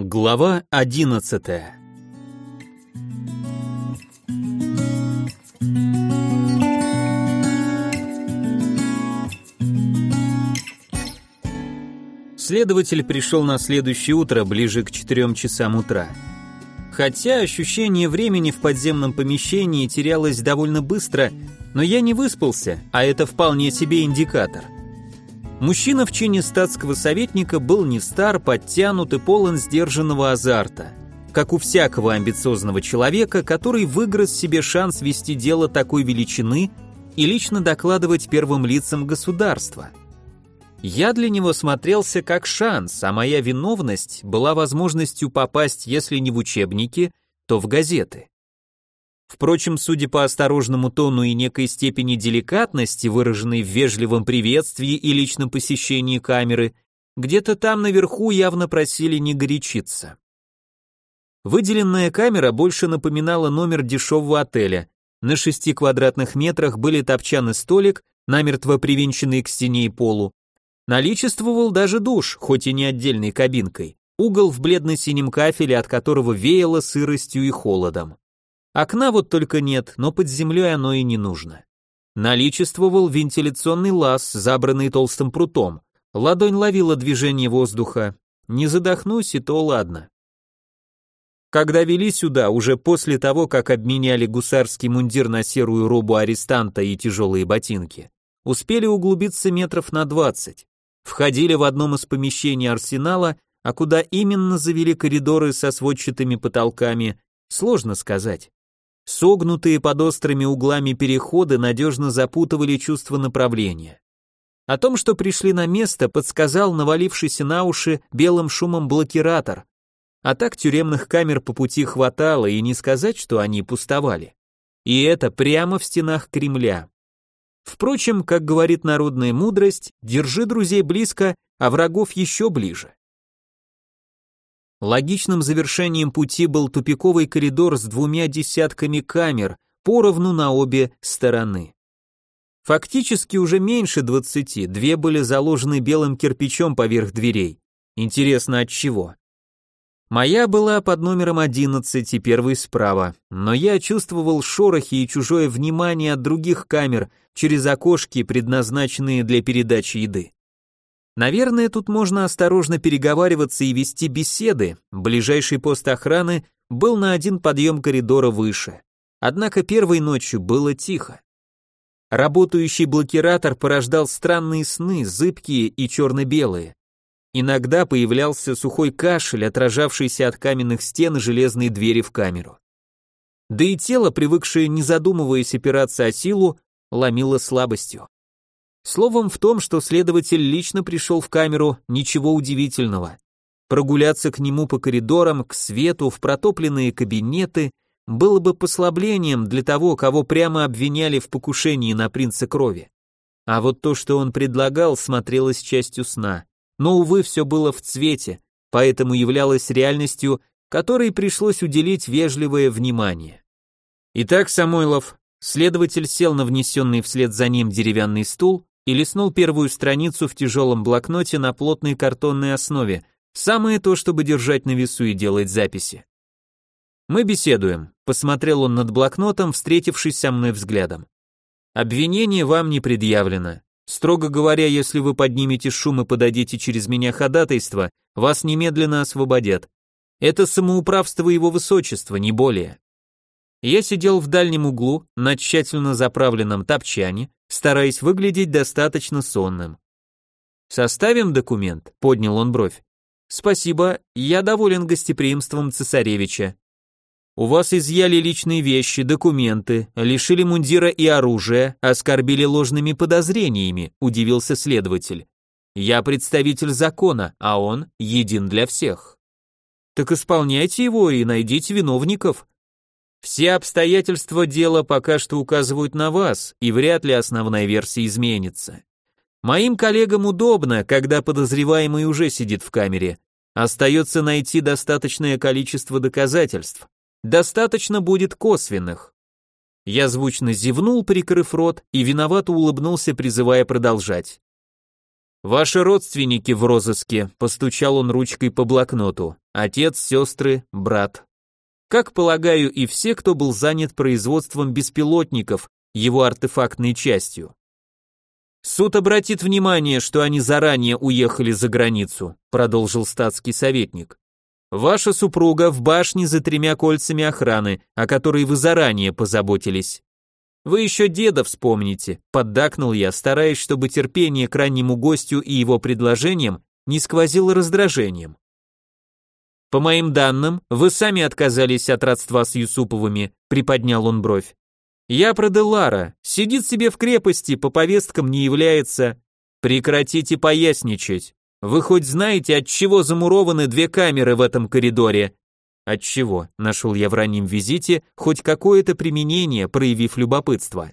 Глава 11. Следователь пришел на следующее утро ближе к 4 часам утра. Хотя ощущение времени в подземном помещении терялось довольно быстро, но я не выспался, а это вполне себе индикатор – Мужчина в чине статского советника был не стар, подтянут и полон сдержанного азарта. Как у всякого амбициозного человека, который выгрыз себе шанс вести дело такой величины и лично докладывать первым лицам государства. Я для него смотрелся как шанс, а моя виновность была возможностью попасть, если не в учебники, то в газеты. Впрочем, судя по осторожному тону и некой степени деликатности, выраженной в вежливом приветствии и личном посещении камеры, где-то там наверху явно просили не горячиться. Выделенная камера больше напоминала номер дешевого отеля. На шести квадратных метрах были топчан и столик, намертво привинченный к стене и полу. Наличествовал даже душ, хоть и не отдельной кабинкой. Угол в бледно-синем кафеле, от которого веяло сыростью и холодом. Окна вот только нет, но под землей оно и не нужно. Наличествовал вентиляционный лаз, забранный толстым прутом. Ладонь ловила движение воздуха. Не задохнусь, и то ладно. Когда вели сюда, уже после того, как обменяли гусарский мундир на серую робу арестанта и тяжелые ботинки, успели углубиться метров на двадцать. Входили в одном из помещений арсенала, а куда именно завели коридоры со сводчатыми потолками, сложно сказать. Согнутые под острыми углами переходы надежно запутывали чувство направления. О том, что пришли на место, подсказал навалившийся на уши белым шумом блокиратор. А так тюремных камер по пути хватало, и не сказать, что они пустовали. И это прямо в стенах Кремля. Впрочем, как говорит народная мудрость, держи друзей близко, а врагов еще ближе. Логичным завершением пути был тупиковый коридор с двумя десятками камер, поровну на обе стороны. Фактически уже меньше двадцати, две были заложены белым кирпичом поверх дверей. Интересно от чего? Моя была под номером 11 и первой справа, но я чувствовал шорохи и чужое внимание от других камер через окошки, предназначенные для передачи еды. Наверное, тут можно осторожно переговариваться и вести беседы. Ближайший пост охраны был на один подъем коридора выше. Однако первой ночью было тихо. Работающий блокиратор порождал странные сны, зыбкие и черно-белые. Иногда появлялся сухой кашель, отражавшийся от каменных стен и железной двери в камеру. Да и тело, привыкшее не задумываясь опираться о силу, ломило слабостью. Словом, в том, что следователь лично пришел в камеру, ничего удивительного. Прогуляться к нему по коридорам, к свету, в протопленные кабинеты было бы послаблением для того, кого прямо обвиняли в покушении на принца крови. А вот то, что он предлагал, смотрелось частью сна. Но, увы, все было в цвете, поэтому являлось реальностью, которой пришлось уделить вежливое внимание. Итак, Самойлов, следователь сел на внесенный вслед за ним деревянный стул и листнул первую страницу в тяжелом блокноте на плотной картонной основе, самое то, чтобы держать на весу и делать записи. «Мы беседуем», — посмотрел он над блокнотом, встретившись со мной взглядом. «Обвинение вам не предъявлено. Строго говоря, если вы поднимете шум и подадите через меня ходатайство, вас немедленно освободят. Это самоуправство его высочества, не более». Я сидел в дальнем углу, на тщательно заправленном топчане, стараясь выглядеть достаточно сонным. «Составим документ?» — поднял он бровь. «Спасибо, я доволен гостеприимством цесаревича. У вас изъяли личные вещи, документы, лишили мундира и оружия, оскорбили ложными подозрениями», — удивился следователь. «Я представитель закона, а он един для всех». «Так исполняйте его и найдите виновников», все обстоятельства дела пока что указывают на вас, и вряд ли основная версия изменится. Моим коллегам удобно, когда подозреваемый уже сидит в камере. Остается найти достаточное количество доказательств. Достаточно будет косвенных. Я звучно зевнул, прикрыв рот, и виновато улыбнулся, призывая продолжать. Ваши родственники в розыске, постучал он ручкой по блокноту. Отец, сестры, брат. Как полагаю, и все, кто был занят производством беспилотников, его артефактной частью. Суд обратит внимание, что они заранее уехали за границу, продолжил статский советник. Ваша супруга в башне за тремя кольцами охраны, о которой вы заранее позаботились. Вы еще деда вспомните, поддакнул я, стараясь, чтобы терпение к раннему гостю и его предложениям не сквозило раздражением. По моим данным, вы сами отказались от родства с Юсуповыми, приподнял он бровь. Я про Делара, сидит себе в крепости, по повесткам не является. Прекратите поясничать. Вы хоть знаете, от чего замурованы две камеры в этом коридоре? От чего? Нашел я в раннем визите хоть какое-то применение, проявив любопытство.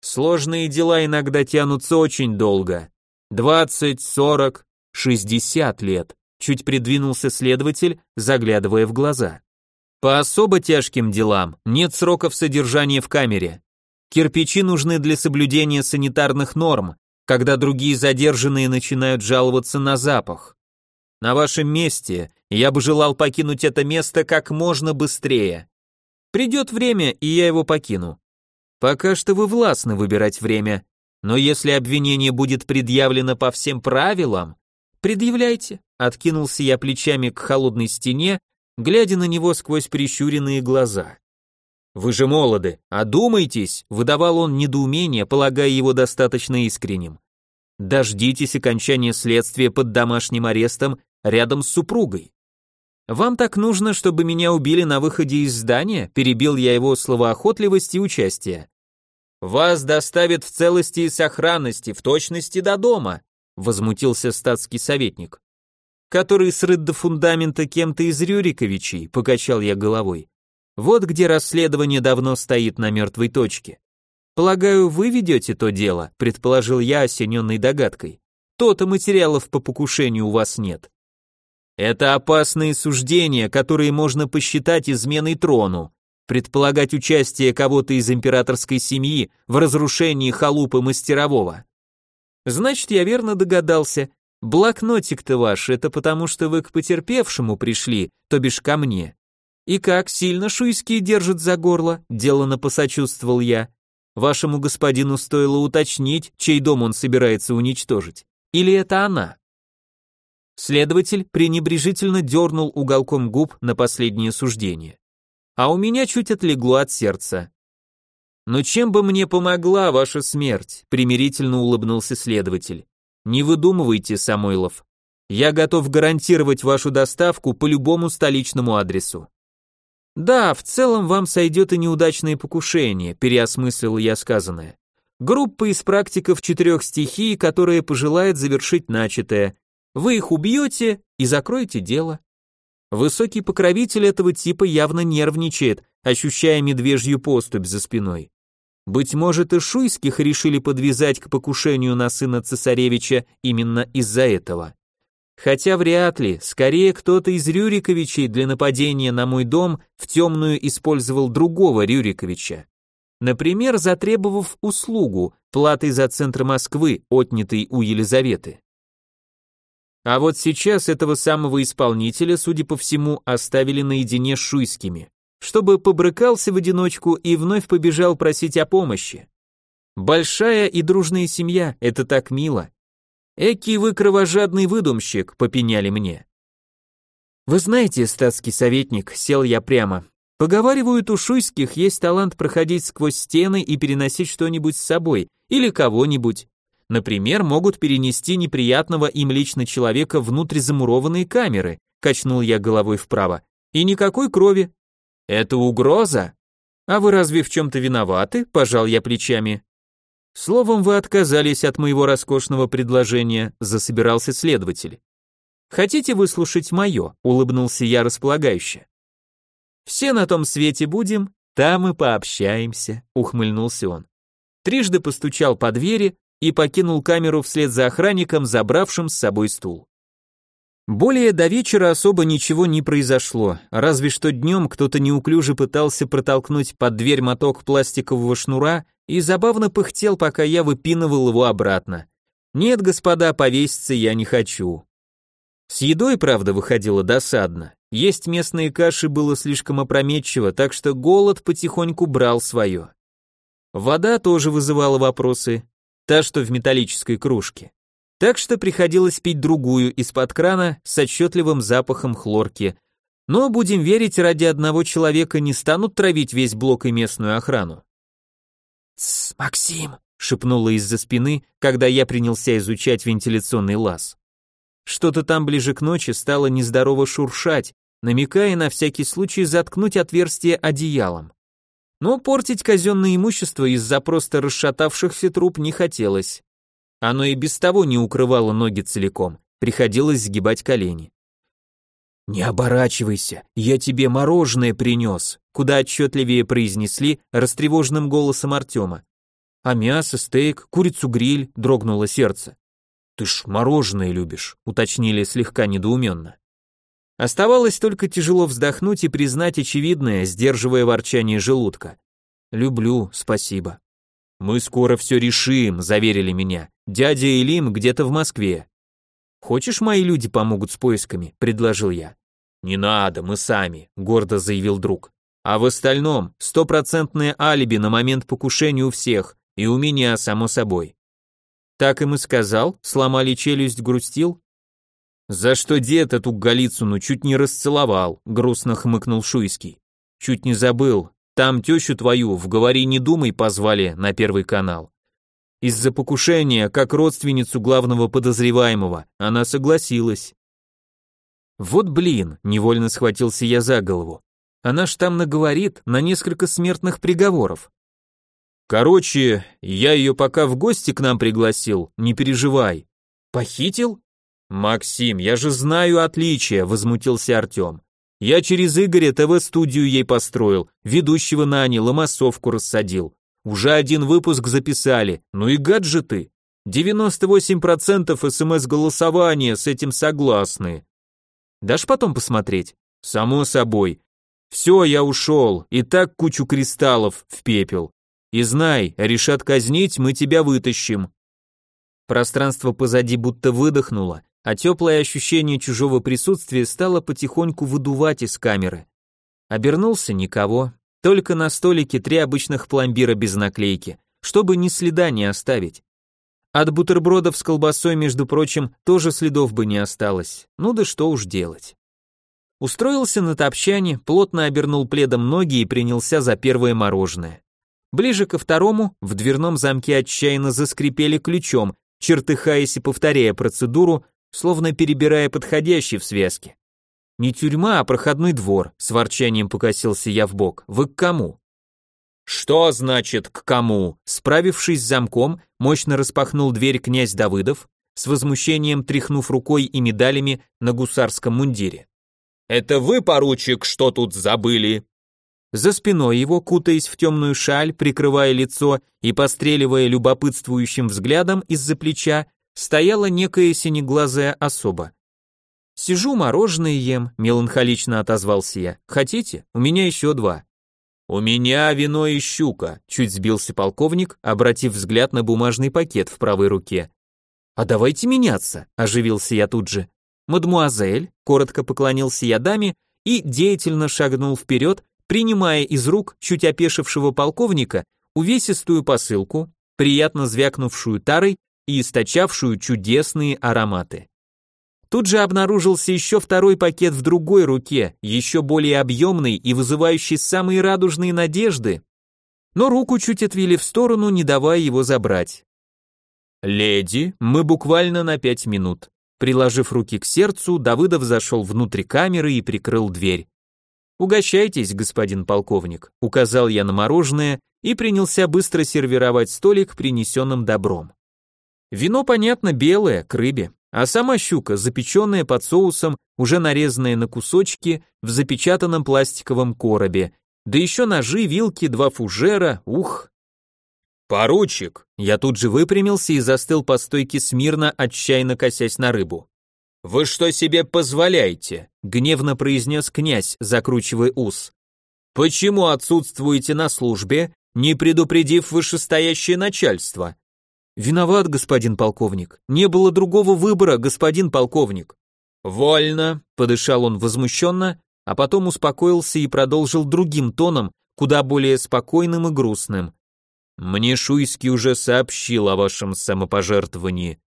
Сложные дела иногда тянутся очень долго. Двадцать, сорок, шестьдесят лет. Чуть придвинулся следователь, заглядывая в глаза. По особо тяжким делам нет сроков содержания в камере. Кирпичи нужны для соблюдения санитарных норм, когда другие задержанные начинают жаловаться на запах. На вашем месте я бы желал покинуть это место как можно быстрее. Придет время, и я его покину. Пока что вы властны выбирать время, но если обвинение будет предъявлено по всем правилам, предъявляйте. Откинулся я плечами к холодной стене, глядя на него сквозь прищуренные глаза. «Вы же молоды, одумайтесь», — выдавал он недоумение, полагая его достаточно искренним. «Дождитесь окончания следствия под домашним арестом рядом с супругой». «Вам так нужно, чтобы меня убили на выходе из здания?» — перебил я его словоохотливость и участие. «Вас доставят в целости и сохранности, в точности до дома», — возмутился статский советник. «Который срыт до фундамента кем-то из Рюриковичей», — покачал я головой. Вот где расследование давно стоит на мертвой точке. Полагаю, вы ведете то дело, предположил я, осененной догадкой. То-то материалов по покушению у вас нет. Это опасные суждения, которые можно посчитать изменой трону. Предполагать участие кого-то из императорской семьи в разрушении халупы мастерового. Значит, я верно догадался. Блокнотик-то ваш, это потому что вы к потерпевшему пришли, то бишь ко мне. «И как, сильно шуйские держат за горло?» – делано посочувствовал я. «Вашему господину стоило уточнить, чей дом он собирается уничтожить. Или это она?» Следователь пренебрежительно дернул уголком губ на последнее суждение. А у меня чуть отлегло от сердца. «Но чем бы мне помогла ваша смерть?» – примирительно улыбнулся следователь. «Не выдумывайте, Самойлов. Я готов гарантировать вашу доставку по любому столичному адресу. Да, в целом вам сойдет и неудачное покушение, переосмыслил я сказанное. Группа из практиков четырех стихий, которая пожелает завершить начатое. Вы их убьете и закроете дело. Высокий покровитель этого типа явно нервничает, ощущая медвежью поступь за спиной. Быть может, и шуйских решили подвязать к покушению на сына цесаревича именно из-за этого. Хотя вряд ли, скорее кто-то из Рюриковичей для нападения на мой дом в темную использовал другого Рюриковича. Например, затребовав услугу, платой за центр Москвы, отнятой у Елизаветы. А вот сейчас этого самого исполнителя, судя по всему, оставили наедине с шуйскими, чтобы побрыкался в одиночку и вновь побежал просить о помощи. Большая и дружная семья, это так мило. Эки вы кровожадный выдумщик, попеняли мне. Вы знаете, статский советник, сел я прямо. Поговаривают, у шуйских есть талант проходить сквозь стены и переносить что-нибудь с собой, или кого-нибудь. Например, могут перенести неприятного им лично человека внутрь замурованной камеры, качнул я головой вправо. И никакой крови. Это угроза? А вы разве в чем-то виноваты? Пожал я плечами. Словом, вы отказались от моего роскошного предложения, засобирался следователь. Хотите выслушать мое? улыбнулся я располагающе. Все на том свете будем, там и пообщаемся, ухмыльнулся он. Трижды постучал по двери и покинул камеру вслед за охранником, забравшим с собой стул. Более до вечера особо ничего не произошло, разве что днем кто-то неуклюже пытался протолкнуть под дверь моток пластикового шнура и забавно пыхтел, пока я выпинывал его обратно. Нет, господа, повеситься я не хочу. С едой, правда, выходило досадно. Есть местные каши было слишком опрометчиво, так что голод потихоньку брал свое. Вода тоже вызывала вопросы, та, что в металлической кружке. Так что приходилось пить другую из-под крана с отчетливым запахом хлорки. Но, будем верить, ради одного человека не станут травить весь блок и местную охрану. «Тсс, Максим!» — шепнула из-за спины, когда я принялся изучать вентиляционный лаз. Что-то там ближе к ночи стало нездорово шуршать, намекая на всякий случай заткнуть отверстие одеялом. Но портить казенное имущество из-за просто расшатавшихся труб не хотелось. Оно и без того не укрывало ноги целиком, приходилось сгибать колени. «Не оборачивайся, я тебе мороженое принес», куда отчетливее произнесли растревоженным голосом Артема. «А мясо, стейк, курицу-гриль», дрогнуло сердце. «Ты ж мороженое любишь», — уточнили слегка недоуменно. Оставалось только тяжело вздохнуть и признать очевидное, сдерживая ворчание желудка. «Люблю, спасибо». «Мы скоро все решим», — заверили меня. «Дядя Элим где-то в Москве». «Хочешь, мои люди помогут с поисками?» — предложил я. «Не надо, мы сами», — гордо заявил друг. «А в остальном стопроцентное алиби на момент покушения у всех, и у меня, само собой. Так им и сказал, сломали челюсть, грустил. За что дед эту Голицыну чуть не расцеловал, грустно хмыкнул Шуйский. Чуть не забыл, там тещу твою в «Говори, не думай» позвали на первый канал. Из-за покушения, как родственницу главного подозреваемого, она согласилась. Вот блин, невольно схватился я за голову. Она ж там наговорит на несколько смертных приговоров. Короче, я ее пока в гости к нам пригласил, не переживай. Похитил? Максим, я же знаю отличия, возмутился Артем. Я через Игоря ТВ-студию ей построил, ведущего нанял и рассадил. Уже один выпуск записали, ну и гаджеты. 98% СМС-голосования с этим согласны. Дашь потом посмотреть? Само собой. Все, я ушел, и так кучу кристаллов в пепел. И знай, решат казнить, мы тебя вытащим. Пространство позади будто выдохнуло, а теплое ощущение чужого присутствия стало потихоньку выдувать из камеры. Обернулся никого, только на столике три обычных пломбира без наклейки, чтобы ни следа не оставить. От бутербродов с колбасой, между прочим, тоже следов бы не осталось. Ну да что уж делать. Устроился на топчане, плотно обернул пледом ноги и принялся за первое мороженое. Ближе ко второму в дверном замке отчаянно заскрипели ключом, чертыхаясь и повторяя процедуру, словно перебирая подходящий в связке. Не тюрьма, а проходной двор, с ворчанием покосился я в бок. Вы к кому? Что значит к кому? Справившись с замком, мощно распахнул дверь князь Давыдов, с возмущением тряхнув рукой и медалями на гусарском мундире. Это вы, поручик, что тут забыли? За спиной его, кутаясь в темную шаль, прикрывая лицо и постреливая любопытствующим взглядом из-за плеча, стояла некая синеглазая особа. «Сижу, мороженое ем», — меланхолично отозвался я. «Хотите? У меня еще два». «У меня вино и щука», — чуть сбился полковник, обратив взгляд на бумажный пакет в правой руке. «А давайте меняться», — оживился я тут же. «Мадмуазель», — коротко поклонился я даме и деятельно шагнул вперед, принимая из рук чуть опешившего полковника увесистую посылку, приятно звякнувшую тарой и источавшую чудесные ароматы. Тут же обнаружился еще второй пакет в другой руке, еще более объемный и вызывающий самые радужные надежды, но руку чуть отвели в сторону, не давая его забрать. «Леди, мы буквально на пять минут». Приложив руки к сердцу, Давыдов зашел внутрь камеры и прикрыл дверь. «Угощайтесь, господин полковник», — указал я на мороженое и принялся быстро сервировать столик принесенным добром. Вино, понятно, белое, к рыбе, а сама щука, запеченная под соусом, уже нарезанная на кусочки в запечатанном пластиковом коробе, да еще ножи, вилки, два фужера, ух. «Поручик!» Я тут же выпрямился и застыл по стойке смирно, отчаянно косясь на рыбу. «Вы что себе позволяете?» — гневно произнес князь, закручивая ус. «Почему отсутствуете на службе, не предупредив вышестоящее начальство? Виноват, господин полковник. Не было другого выбора, господин полковник. Вольно, подышал он возмущенно, а потом успокоился и продолжил другим тоном, куда более спокойным и грустным. Мне Шуйский уже сообщил о вашем самопожертвовании.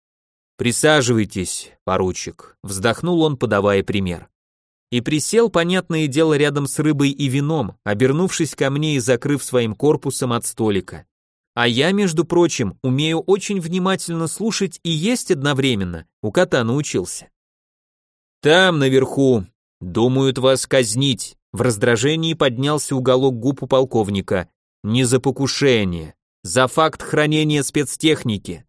Присаживайтесь, поручик, вздохнул он, подавая пример. И присел, понятное дело, рядом с рыбой и вином, обернувшись ко мне и закрыв своим корпусом от столика. А я, между прочим, умею очень внимательно слушать и есть одновременно, у кота научился. Там, наверху, думают вас казнить. В раздражении поднялся уголок губ у полковника. Не за покушение, за факт хранения спецтехники.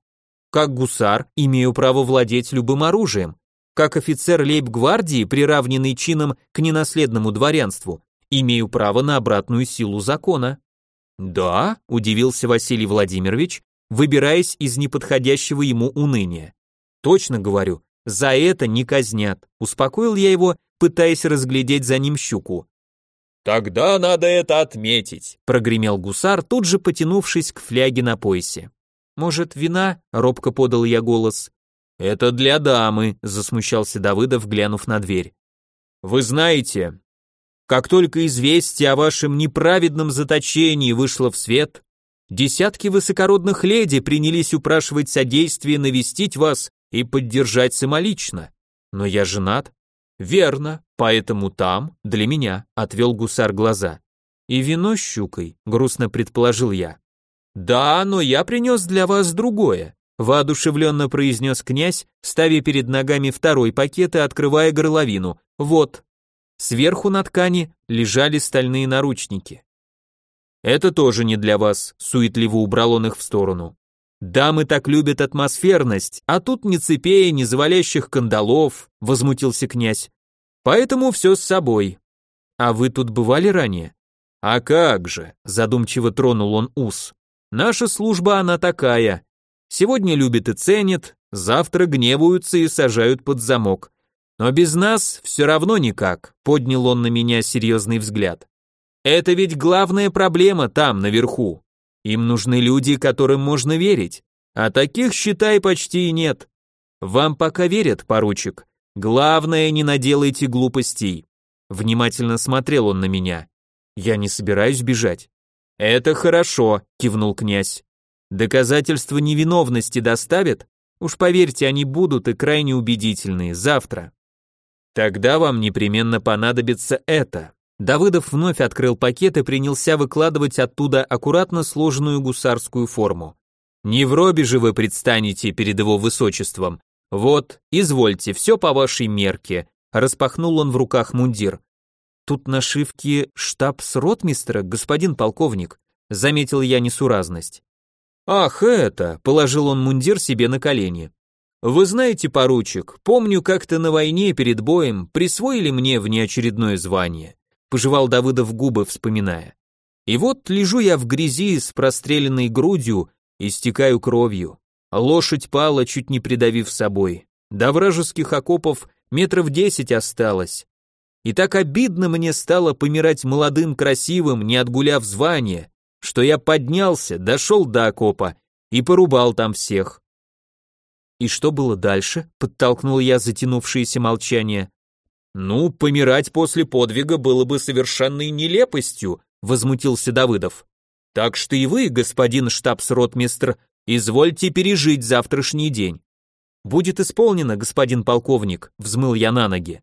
Как гусар имею право владеть любым оружием. Как офицер лейб-гвардии, приравненный чином к ненаследному дворянству, имею право на обратную силу закона. Да, удивился Василий Владимирович, выбираясь из неподходящего ему уныния. Точно говорю, за это не казнят. Успокоил я его, пытаясь разглядеть за ним щуку. Тогда надо это отметить, прогремел гусар, тут же потянувшись к фляге на поясе. Может, вина? робко подал я голос. Это для дамы, засмущался Давыдов, глянув на дверь. Вы знаете, как только известие о вашем неправедном заточении вышло в свет, десятки высокородных леди принялись упрашивать содействие навестить вас и поддержать самолично. Но я женат. Верно, поэтому там, для меня, отвел гусар глаза. И вино с щукой, грустно предположил я. Да, но я принес для вас другое, воодушевленно произнес князь, ставя перед ногами второй пакет и открывая горловину. Вот. Сверху на ткани лежали стальные наручники. Это тоже не для вас, суетливо убрал он их в сторону. Дамы так любят атмосферность, а тут ни цепей, ни завалящих кандалов, возмутился князь. Поэтому все с собой. А вы тут бывали ранее? А как же, задумчиво тронул он ус. Наша служба она такая. Сегодня любят и ценят, завтра гневаются и сажают под замок. Но без нас все равно никак, поднял он на меня серьезный взгляд. Это ведь главная проблема там, наверху. Им нужны люди, которым можно верить, а таких, считай, почти и нет. Вам пока верят, поручик. Главное, не наделайте глупостей. Внимательно смотрел он на меня. Я не собираюсь бежать. Это хорошо, кивнул князь. Доказательства невиновности доставят? Уж поверьте, они будут и крайне убедительные завтра. Тогда вам непременно понадобится это. Давыдов вновь открыл пакет и принялся выкладывать оттуда аккуратно сложенную гусарскую форму. Не в робе же вы предстанете перед его высочеством. Вот, извольте, все по вашей мерке. Распахнул он в руках мундир. Тут нашивки штаб с ротмистра, господин полковник. Заметил я несуразность. Ах, это, положил он мундир себе на колени. Вы знаете, поручик, помню, как-то на войне перед боем присвоили мне внеочередное звание пожевал Давыдов губы, вспоминая. И вот лежу я в грязи с простреленной грудью и стекаю кровью. Лошадь пала, чуть не придавив собой. До вражеских окопов метров десять осталось. И так обидно мне стало помирать молодым, красивым, не отгуляв звание, что я поднялся, дошел до окопа и порубал там всех. И что было дальше? Подтолкнул я затянувшееся молчание. Ну, помирать после подвига было бы совершенной нелепостью, возмутился Давыдов. Так что и вы, господин штабс-ротмистр, извольте пережить завтрашний день. Будет исполнено, господин полковник, взмыл я на ноги.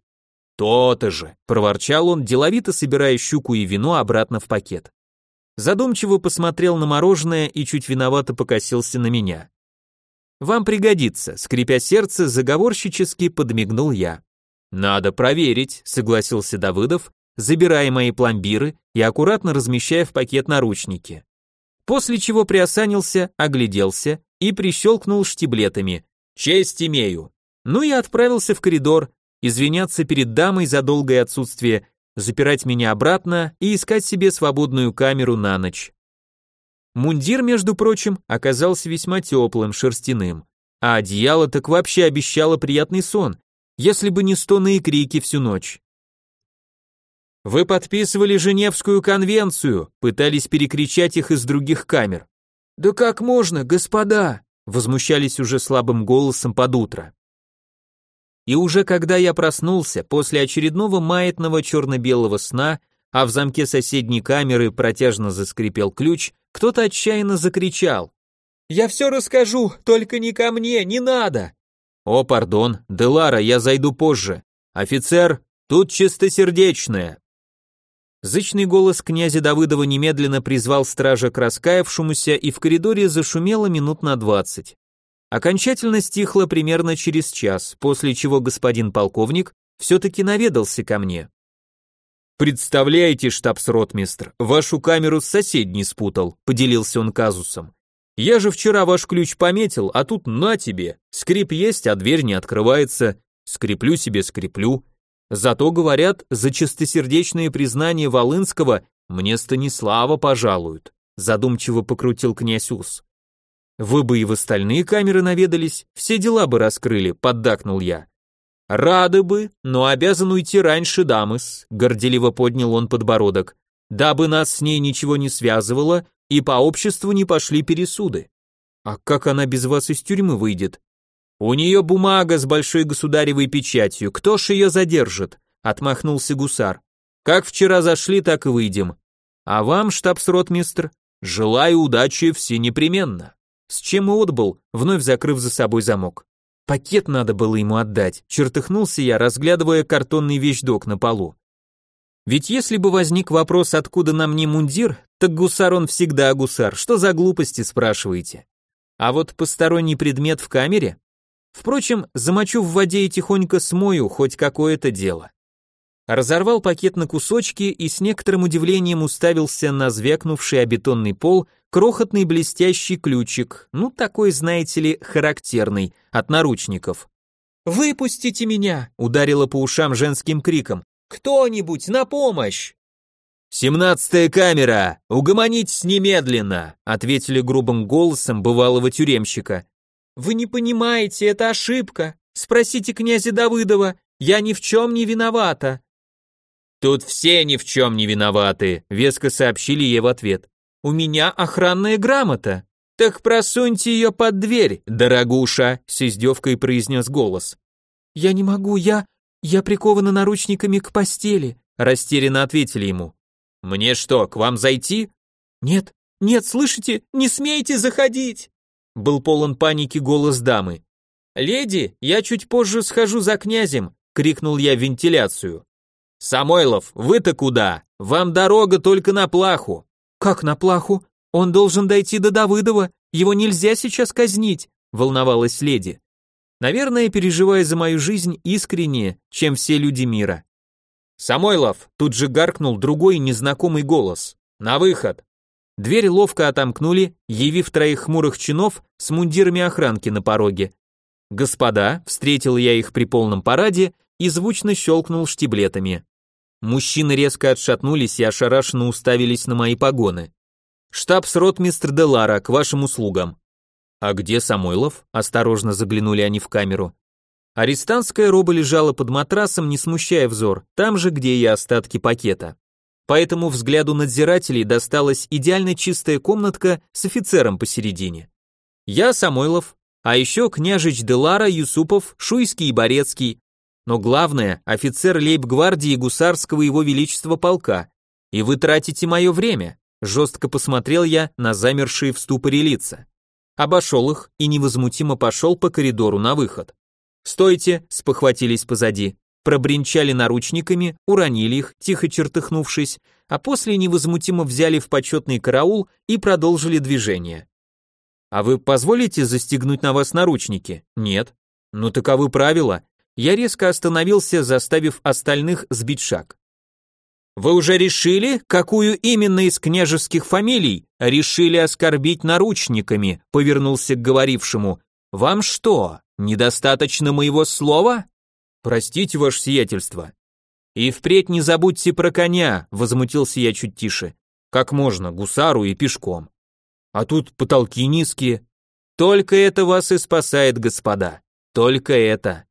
То-то же, проворчал он, деловито собирая щуку и вино обратно в пакет. Задумчиво посмотрел на мороженое и чуть виновато покосился на меня. Вам пригодится, скрипя сердце, заговорщически подмигнул я. «Надо проверить», — согласился Давыдов, забирая мои пломбиры и аккуратно размещая в пакет наручники. После чего приосанился, огляделся и прищелкнул штиблетами. «Честь имею». Ну и отправился в коридор, извиняться перед дамой за долгое отсутствие, запирать меня обратно и искать себе свободную камеру на ночь. Мундир, между прочим, оказался весьма теплым, шерстяным, а одеяло так вообще обещало приятный сон, если бы не стоны и крики всю ночь. Вы подписывали Женевскую конвенцию, пытались перекричать их из других камер. Да как можно, господа? возмущались уже слабым голосом под утро. И уже когда я проснулся, после очередного маятного черно-белого сна, а в замке соседней камеры протяжно заскрипел ключ, кто-то отчаянно закричал. «Я все расскажу, только не ко мне, не надо!» «О, пардон, Делара, я зайду позже. Офицер, тут чистосердечное!» Зычный голос князя Давыдова немедленно призвал стража к раскаявшемуся, и в коридоре зашумело минут на двадцать. Окончательно стихло примерно через час, после чего господин полковник все-таки наведался ко мне. «Представляете, штабс-ротмистр, вашу камеру с соседней спутал», — поделился он казусом. «Я же вчера ваш ключ пометил, а тут на тебе. Скрип есть, а дверь не открывается. Скреплю себе, скреплю. Зато, говорят, за чистосердечное признание Волынского мне Станислава пожалуют, задумчиво покрутил князь Ус. Вы бы и в остальные камеры наведались, все дела бы раскрыли, поддакнул я. Рады бы, но обязан уйти раньше дамыс, горделиво поднял он подбородок, дабы нас с ней ничего не связывало и по обществу не пошли пересуды. А как она без вас из тюрьмы выйдет? «У нее бумага с большой государевой печатью, кто ж ее задержит?» — отмахнулся гусар. «Как вчера зашли, так и выйдем. А вам, штабс-ротмистр, желаю удачи все непременно». С чем и отбыл, вновь закрыв за собой замок. Пакет надо было ему отдать, чертыхнулся я, разглядывая картонный вещдок на полу. Ведь если бы возник вопрос, откуда на мне мундир, так гусар он всегда гусар, что за глупости, спрашиваете? А вот посторонний предмет в камере? Впрочем, замочу в воде и тихонько смою хоть какое-то дело. Разорвал пакет на кусочки и с некоторым удивлением уставился на звякнувший о бетонный пол крохотный блестящий ключик, ну такой, знаете ли, характерный, от наручников. «Выпустите меня!» — ударила по ушам женским криком. «Кто-нибудь на помощь!» «Семнадцатая камера! Угомонитесь немедленно!» — ответили грубым голосом бывалого тюремщика. Вы не понимаете, это ошибка. Спросите князя Давыдова, я ни в чем не виновата. Тут все ни в чем не виноваты, веско сообщили ей в ответ. У меня охранная грамота. Так просуньте ее под дверь, дорогуша, с издевкой произнес голос. Я не могу, я... я прикована наручниками к постели, растерянно ответили ему. Мне что, к вам зайти? Нет, нет, слышите, не смейте заходить был полон паники голос дамы. «Леди, я чуть позже схожу за князем», — крикнул я в вентиляцию. «Самойлов, вы-то куда? Вам дорога только на плаху». «Как на плаху? Он должен дойти до Давыдова, его нельзя сейчас казнить», — волновалась леди. Наверное, переживая за мою жизнь искреннее, чем все люди мира. «Самойлов!» — тут же гаркнул другой незнакомый голос. «На выход!» Дверь ловко отомкнули, явив троих хмурых чинов с мундирами охранки на пороге. «Господа», встретил я их при полном параде и звучно щелкнул штиблетами. Мужчины резко отшатнулись и ошарашенно уставились на мои погоны. «Штабс-ротмистр Делара, к вашим услугам». «А где Самойлов?» – осторожно заглянули они в камеру. Арестантская роба лежала под матрасом, не смущая взор, там же, где и остатки пакета. Поэтому взгляду надзирателей досталась идеально чистая комнатка с офицером посередине. Я Самойлов, а еще княжич Делара, Юсупов, Шуйский и Борецкий. Но главное, офицер лейб-гвардии гусарского его величества полка. И вы тратите мое время. Жестко посмотрел я на замершие в ступоре лица. Обошел их и невозмутимо пошел по коридору на выход. «Стойте!» – спохватились позади пробринчали наручниками, уронили их, тихо чертыхнувшись, а после невозмутимо взяли в почетный караул и продолжили движение. «А вы позволите застегнуть на вас наручники?» «Нет». «Ну таковы правила». Я резко остановился, заставив остальных сбить шаг. «Вы уже решили, какую именно из княжеских фамилий решили оскорбить наручниками?» повернулся к говорившему. «Вам что, недостаточно моего слова?» Простите, ваше сиятельство. И впредь не забудьте про коня, возмутился я чуть тише. Как можно, гусару и пешком. А тут потолки низкие. Только это вас и спасает, господа. Только это.